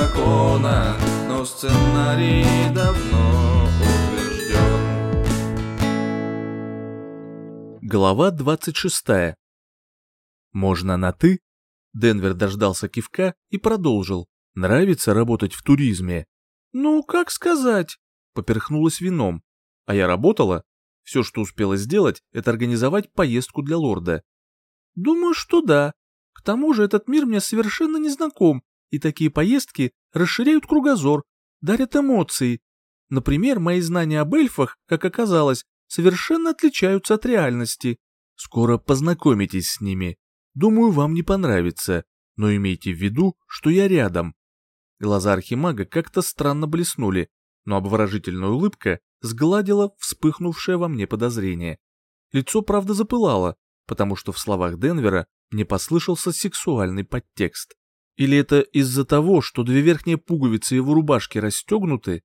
закона, но сценарий давно утвержден. Глава 26. Можно на «ты»? Денвер дождался кивка и продолжил. Нравится работать в туризме. Ну, как сказать? Поперхнулась вином. А я работала? Все, что успела сделать, это организовать поездку для лорда. Думаю, что да. К тому же этот мир мне совершенно не знаком, и такие поездки расширяют кругозор, дарят эмоции. Например, мои знания об эльфах, как оказалось, совершенно отличаются от реальности. Скоро познакомитесь с ними. Думаю, вам не понравится, но имейте в виду, что я рядом. Глаза архимага как-то странно блеснули, но обворожительная улыбка сгладила вспыхнувшее во мне подозрение. Лицо, правда, запылало, потому что в словах Денвера не послышался сексуальный подтекст. Или это из-за того, что две верхние пуговицы его рубашки расстегнуты?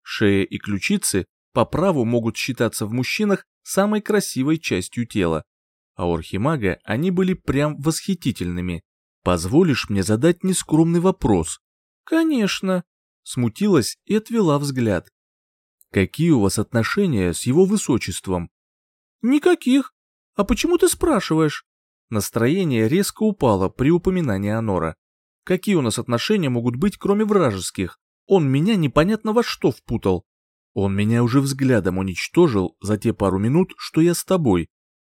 Шея и ключицы по праву могут считаться в мужчинах самой красивой частью тела. А у архимага они были прям восхитительными. «Позволишь мне задать нескромный вопрос?» «Конечно», — смутилась и отвела взгляд. «Какие у вас отношения с его высочеством?» «Никаких», «А почему ты спрашиваешь?» Настроение резко упало при упоминании Анора. «Какие у нас отношения могут быть, кроме вражеских? Он меня непонятно во что впутал. Он меня уже взглядом уничтожил за те пару минут, что я с тобой».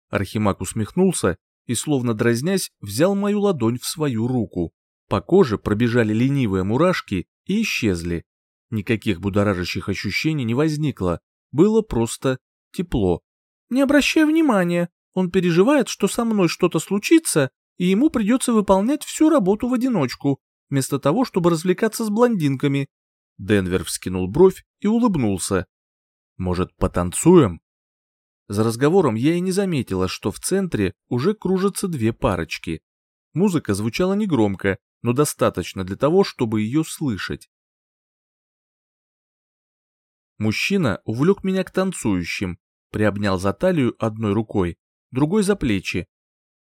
Архимаг усмехнулся и, словно дразнясь, взял мою ладонь в свою руку. По коже пробежали ленивые мурашки и исчезли. Никаких будоражащих ощущений не возникло, было просто тепло. «Не обращай внимания», он переживает, что со мной что-то случится, и ему придется выполнять всю работу в одиночку, вместо того, чтобы развлекаться с блондинками». Денвер вскинул бровь и улыбнулся. «Может, потанцуем?» За разговором я и не заметила, что в центре уже кружатся две парочки. Музыка звучала негромко, но достаточно для того, чтобы ее слышать. Мужчина увлек меня к танцующим, приобнял за талию одной рукой, другой за плечи.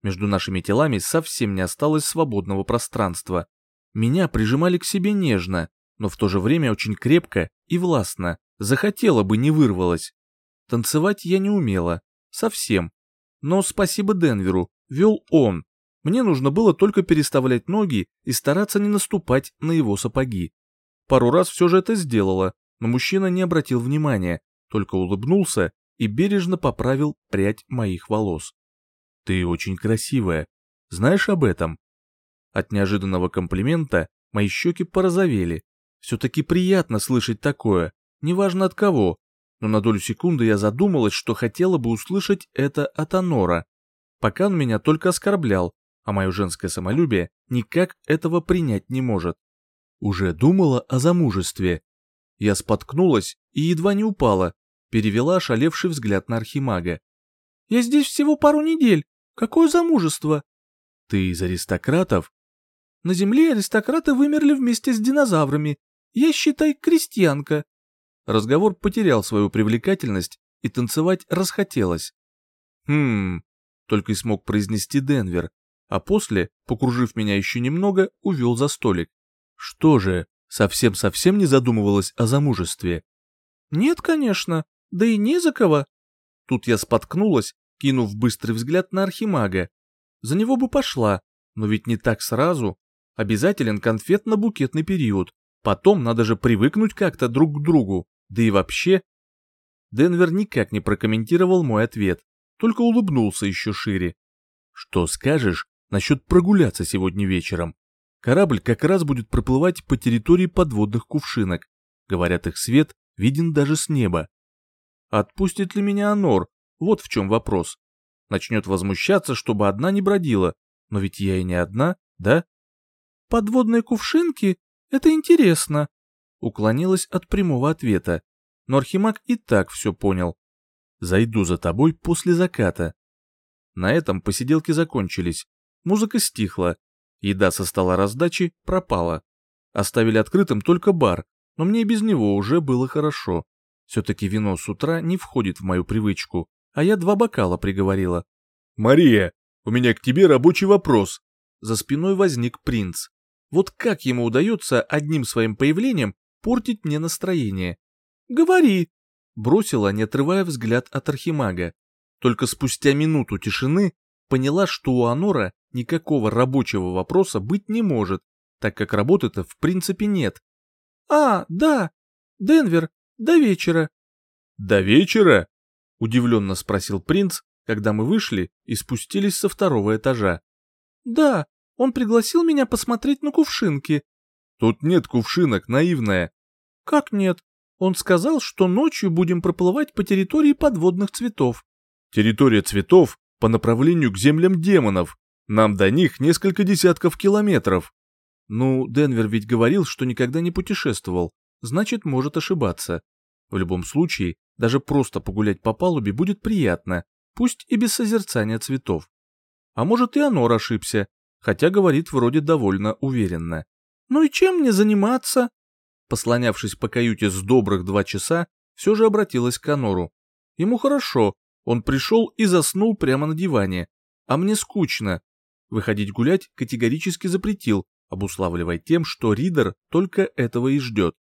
Между нашими телами совсем не осталось свободного пространства. Меня прижимали к себе нежно, но в то же время очень крепко и властно. Захотела бы, не вырвалась. Танцевать я не умела. Совсем. Но спасибо Денверу, вел он. Мне нужно было только переставлять ноги и стараться не наступать на его сапоги. Пару раз все же это сделала, но мужчина не обратил внимания, только улыбнулся и бережно поправил прядь моих волос. «Ты очень красивая. Знаешь об этом?» От неожиданного комплимента мои щеки порозовели. Все-таки приятно слышать такое, неважно от кого. Но на долю секунды я задумалась, что хотела бы услышать это от Анора. Пока он меня только оскорблял, а мое женское самолюбие никак этого принять не может. Уже думала о замужестве. Я споткнулась и едва не упала, перевела ошалевший взгляд на архимага. «Я здесь всего пару недель. Какое замужество?» «Ты из аристократов?» «На земле аристократы вымерли вместе с динозаврами. Я, считай, крестьянка». Разговор потерял свою привлекательность, и танцевать расхотелось. «Хм...» — только и смог произнести Денвер, а после, покружив меня еще немного, увел за столик. «Что же, совсем-совсем не задумывалась о замужестве?» «Нет, конечно», да и не за кого. Тут я споткнулась, кинув быстрый взгляд на архимага. За него бы пошла, но ведь не так сразу. Обязателен конфетно-букетный период. Потом надо же привыкнуть как-то друг к другу. Да и вообще... Денвер никак не прокомментировал мой ответ, только улыбнулся еще шире. Что скажешь насчет прогуляться сегодня вечером? Корабль как раз будет проплывать по территории подводных кувшинок. Говорят, их свет виден даже с неба отпустит ли меня Анор, вот в чем вопрос. Начнет возмущаться, чтобы одна не бродила, но ведь я и не одна, да? Подводные кувшинки — это интересно, — уклонилась от прямого ответа, но Архимаг и так все понял. Зайду за тобой после заката. На этом посиделки закончились, музыка стихла, еда со стола раздачи пропала. Оставили открытым только бар, но мне и без него уже было хорошо. Все-таки вино с утра не входит в мою привычку, а я два бокала приговорила. «Мария, у меня к тебе рабочий вопрос». За спиной возник принц. Вот как ему удается одним своим появлением портить мне настроение? «Говори!» — бросила, не отрывая взгляд от архимага. Только спустя минуту тишины поняла, что у Анора никакого рабочего вопроса быть не может, так как работы-то в принципе нет. «А, да, Денвер, до вечера». «До вечера?» — удивленно спросил принц, когда мы вышли и спустились со второго этажа. «Да, он пригласил меня посмотреть на кувшинки». «Тут нет кувшинок, наивная». «Как нет? Он сказал, что ночью будем проплывать по территории подводных цветов». «Территория цветов по направлению к землям демонов. Нам до них несколько десятков километров». «Ну, Денвер ведь говорил, что никогда не путешествовал. Значит, может ошибаться». В любом случае, даже просто погулять по палубе будет приятно, пусть и без созерцания цветов. А может и Анор ошибся, хотя говорит вроде довольно уверенно. «Ну и чем мне заниматься?» Послонявшись по каюте с добрых два часа, все же обратилась к Анору. Ему хорошо, он пришел и заснул прямо на диване. А мне скучно. Выходить гулять категорически запретил, обуславливая тем, что Ридер только этого и ждет.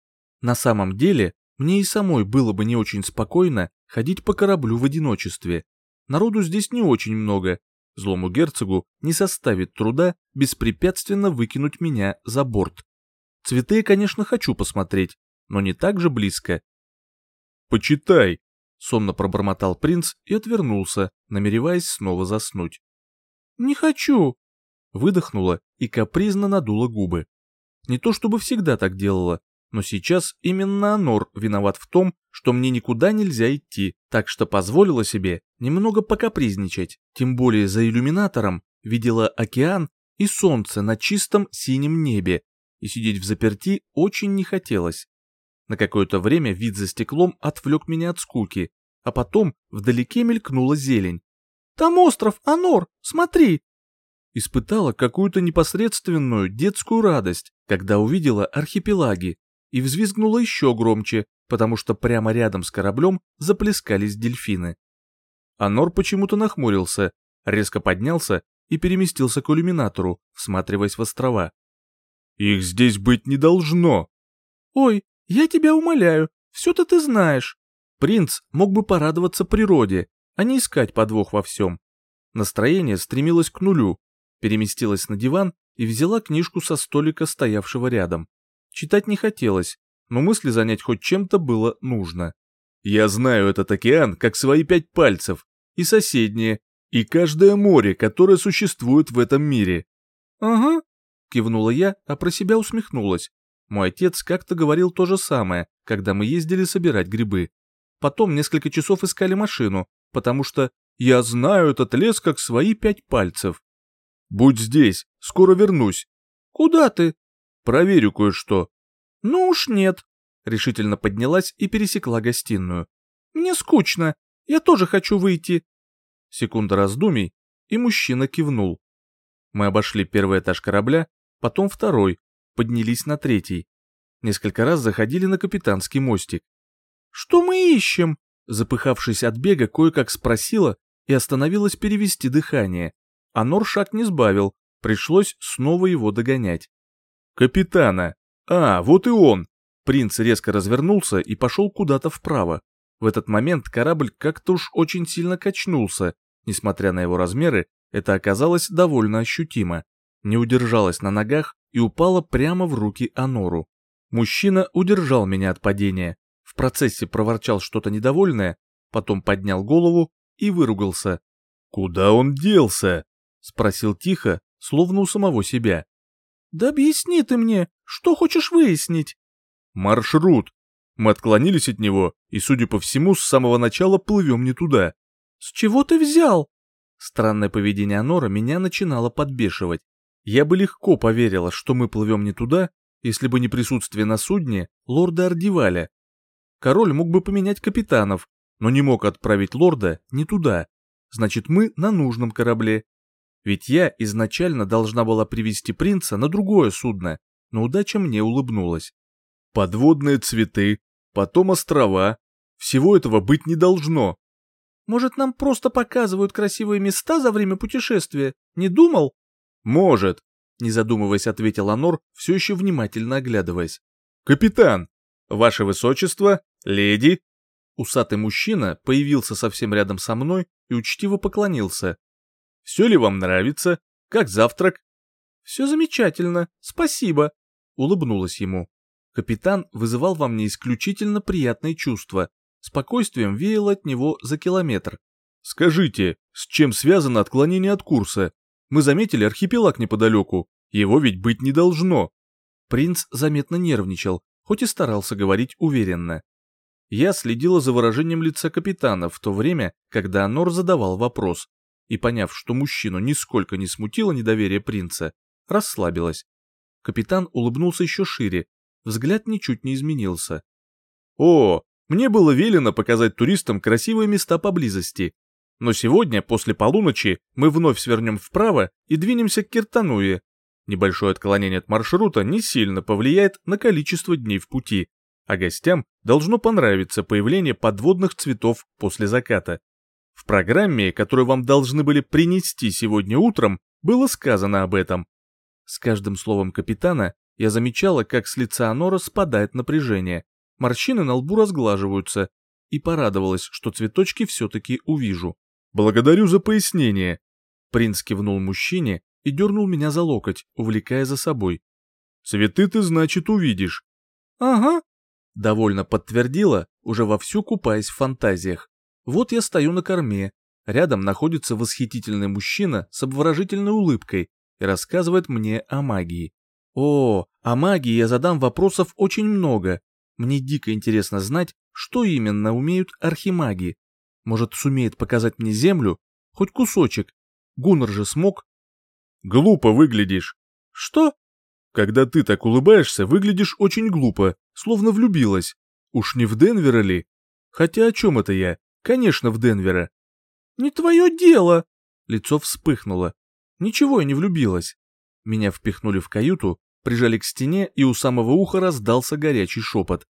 На самом деле мне и самой было бы не очень спокойно ходить по кораблю в одиночестве. Народу здесь не очень много. Злому герцогу не составит труда беспрепятственно выкинуть меня за борт. Цветы я, конечно, хочу посмотреть, но не так же близко. «Почитай!» — сонно пробормотал принц и отвернулся, намереваясь снова заснуть. «Не хочу!» — выдохнула и капризно надула губы. Не то чтобы всегда так делала, но сейчас именно Анор виноват в том, что мне никуда нельзя идти, так что позволила себе немного покапризничать, тем более за иллюминатором видела океан и солнце на чистом синем небе, и сидеть в заперти очень не хотелось. На какое-то время вид за стеклом отвлек меня от скуки, а потом вдалеке мелькнула зелень. «Там остров, Анор, смотри!» Испытала какую-то непосредственную детскую радость, когда увидела архипелаги, и взвизгнула еще громче, потому что прямо рядом с кораблем заплескались дельфины. Анор почему-то нахмурился, резко поднялся и переместился к иллюминатору, всматриваясь в острова. «Их здесь быть не должно!» «Ой, я тебя умоляю, все-то ты знаешь!» Принц мог бы порадоваться природе, а не искать подвох во всем. Настроение стремилось к нулю, переместилась на диван и взяла книжку со столика, стоявшего рядом. Читать не хотелось, но мысли занять хоть чем-то было нужно. Я знаю этот океан как свои пять пальцев, и соседние, и каждое море, которое существует в этом мире. «Ага», — кивнула я, а про себя усмехнулась. Мой отец как-то говорил то же самое, когда мы ездили собирать грибы. Потом несколько часов искали машину, потому что я знаю этот лес как свои пять пальцев. «Будь здесь, скоро вернусь». «Куда ты?» проверю кое-что». «Ну уж нет», — решительно поднялась и пересекла гостиную. «Мне скучно, я тоже хочу выйти». Секунда раздумий, и мужчина кивнул. Мы обошли первый этаж корабля, потом второй, поднялись на третий. Несколько раз заходили на капитанский мостик. «Что мы ищем?» Запыхавшись от бега, кое-как спросила и остановилась перевести дыхание. А Нор шаг не сбавил, пришлось снова его догонять. «Капитана! А, вот и он!» Принц резко развернулся и пошел куда-то вправо. В этот момент корабль как-то уж очень сильно качнулся. Несмотря на его размеры, это оказалось довольно ощутимо. Не удержалась на ногах и упала прямо в руки Анору. Мужчина удержал меня от падения. В процессе проворчал что-то недовольное, потом поднял голову и выругался. «Куда он делся?» — спросил тихо, словно у самого себя. Да объясни ты мне, что хочешь выяснить?» «Маршрут!» Мы отклонились от него, и, судя по всему, с самого начала плывем не туда. «С чего ты взял?» Странное поведение Анора меня начинало подбешивать. Я бы легко поверила, что мы плывем не туда, если бы не присутствие на судне лорда Ардиваля. Король мог бы поменять капитанов, но не мог отправить лорда не туда. Значит, мы на нужном корабле, ведь я изначально должна была привести принца на другое судно, но удача мне улыбнулась. Подводные цветы, потом острова. Всего этого быть не должно. Может, нам просто показывают красивые места за время путешествия? Не думал? Может, не задумываясь, ответил Анор, все еще внимательно оглядываясь. Капитан, ваше высочество, леди. Усатый мужчина появился совсем рядом со мной и учтиво поклонился. Все ли вам нравится? Как завтрак?» «Все замечательно, спасибо», — улыбнулась ему. Капитан вызывал во мне исключительно приятные чувства. Спокойствием веяло от него за километр. «Скажите, с чем связано отклонение от курса? Мы заметили архипелаг неподалеку. Его ведь быть не должно». Принц заметно нервничал, хоть и старался говорить уверенно. Я следила за выражением лица капитана в то время, когда Нор задавал вопрос и, поняв, что мужчину нисколько не смутило недоверие принца, расслабилась. Капитан улыбнулся еще шире, взгляд ничуть не изменился. «О, мне было велено показать туристам красивые места поблизости. Но сегодня, после полуночи, мы вновь свернем вправо и двинемся к Киртануе. Небольшое отклонение от маршрута не сильно повлияет на количество дней в пути, а гостям должно понравиться появление подводных цветов после заката. В программе, которую вам должны были принести сегодня утром, было сказано об этом. С каждым словом капитана я замечала, как с лица Анора спадает напряжение, морщины на лбу разглаживаются, и порадовалась, что цветочки все-таки увижу. «Благодарю за пояснение!» Принц кивнул мужчине и дернул меня за локоть, увлекая за собой. «Цветы ты, значит, увидишь!» «Ага!» Довольно подтвердила, уже вовсю купаясь в фантазиях. Вот я стою на корме, рядом находится восхитительный мужчина с обворожительной улыбкой и рассказывает мне о магии. О, о магии я задам вопросов очень много. Мне дико интересно знать, что именно умеют архимаги. Может, сумеет показать мне землю? Хоть кусочек. Гуннер же смог. Глупо выглядишь. Что? Когда ты так улыбаешься, выглядишь очень глупо, словно влюбилась. Уж не в Денвера ли? Хотя о чем это я? Конечно, в Денвере. Не твое дело! Лицо вспыхнуло. Ничего я не влюбилась. Меня впихнули в каюту, прижали к стене, и у самого уха раздался горячий шепот.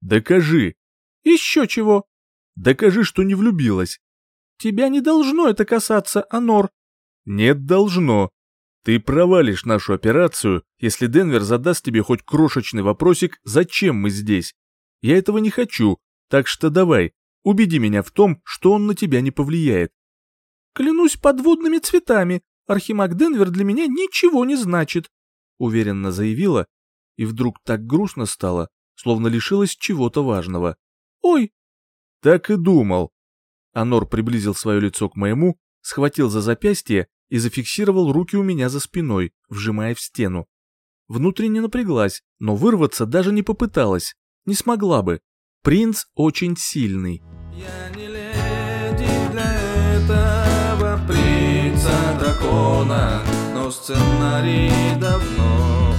«Докажи!» «Еще чего?» «Докажи, что не влюбилась!» «Тебя не должно это касаться, Анор!» «Нет, должно!» «Ты провалишь нашу операцию, если Денвер задаст тебе хоть крошечный вопросик, зачем мы здесь?» «Я этого не хочу, так что давай, Убеди меня в том, что он на тебя не повлияет. Клянусь подводными цветами, Архимаг Денвер для меня ничего не значит, уверенно заявила, и вдруг так грустно стало, словно лишилась чего-то важного. Ой! Так и думал. Анор приблизил свое лицо к моему, схватил за запястье и зафиксировал руки у меня за спиной, вжимая в стену. Внутренне напряглась, но вырваться даже не попыталась, не смогла бы. Принц очень сильный закона, но сценарий давно